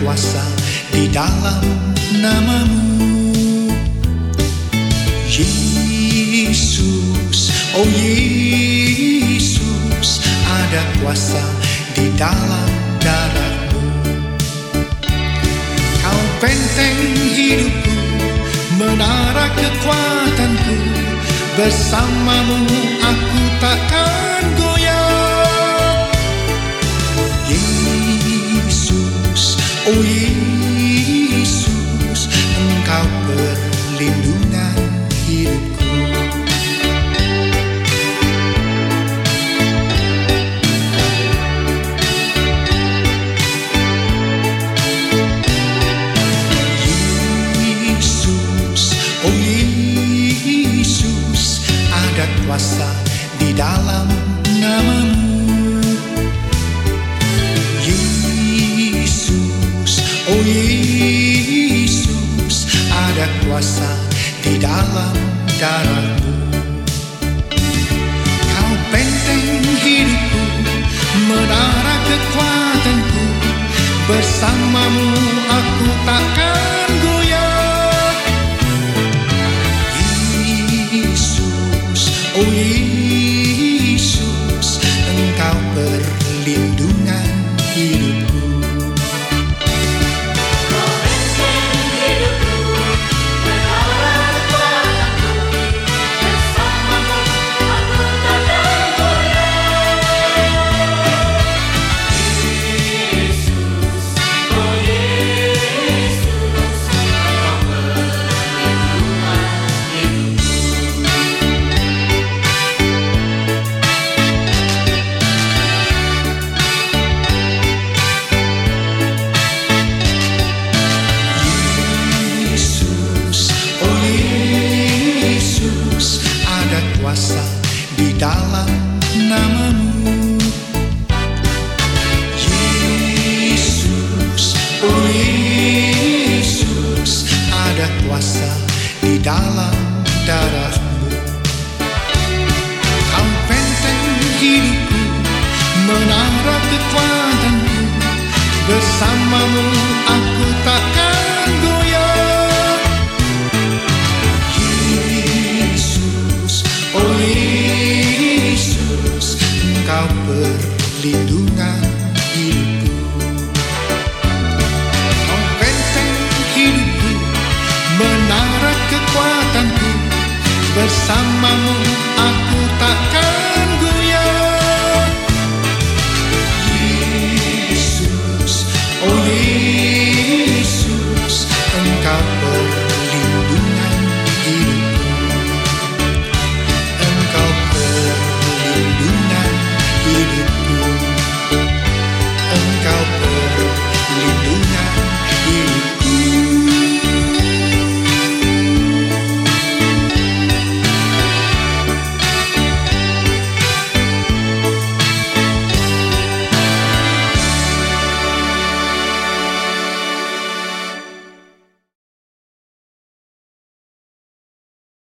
kuasa di dalam namamu. Yesus, oh Yesus Ada kuasa di dalam darahmu. Kau benteng hidupku Menara kekuatanku. Bersamamu aku takkan oh Yesus Engkau perlindungan hidupku. Yesus, oh Yesus Ada kuasa di dalam namamu Ada kuasa di dalam darahmu. Kau benteng hidupku Menara kekuatanku. Bersamamu aku takkan goyah. Yesus, oh Yesus Kuasa di dalam namamu. Yesus, oh Yesus ada kuasa di dalam darahmu. Kau penting hidup Bersamamu aku takkan goyah. Yesus, oh Yesus Engkau perlindungan hidupku Engkau perlindungan hidupku Engkau perlindungan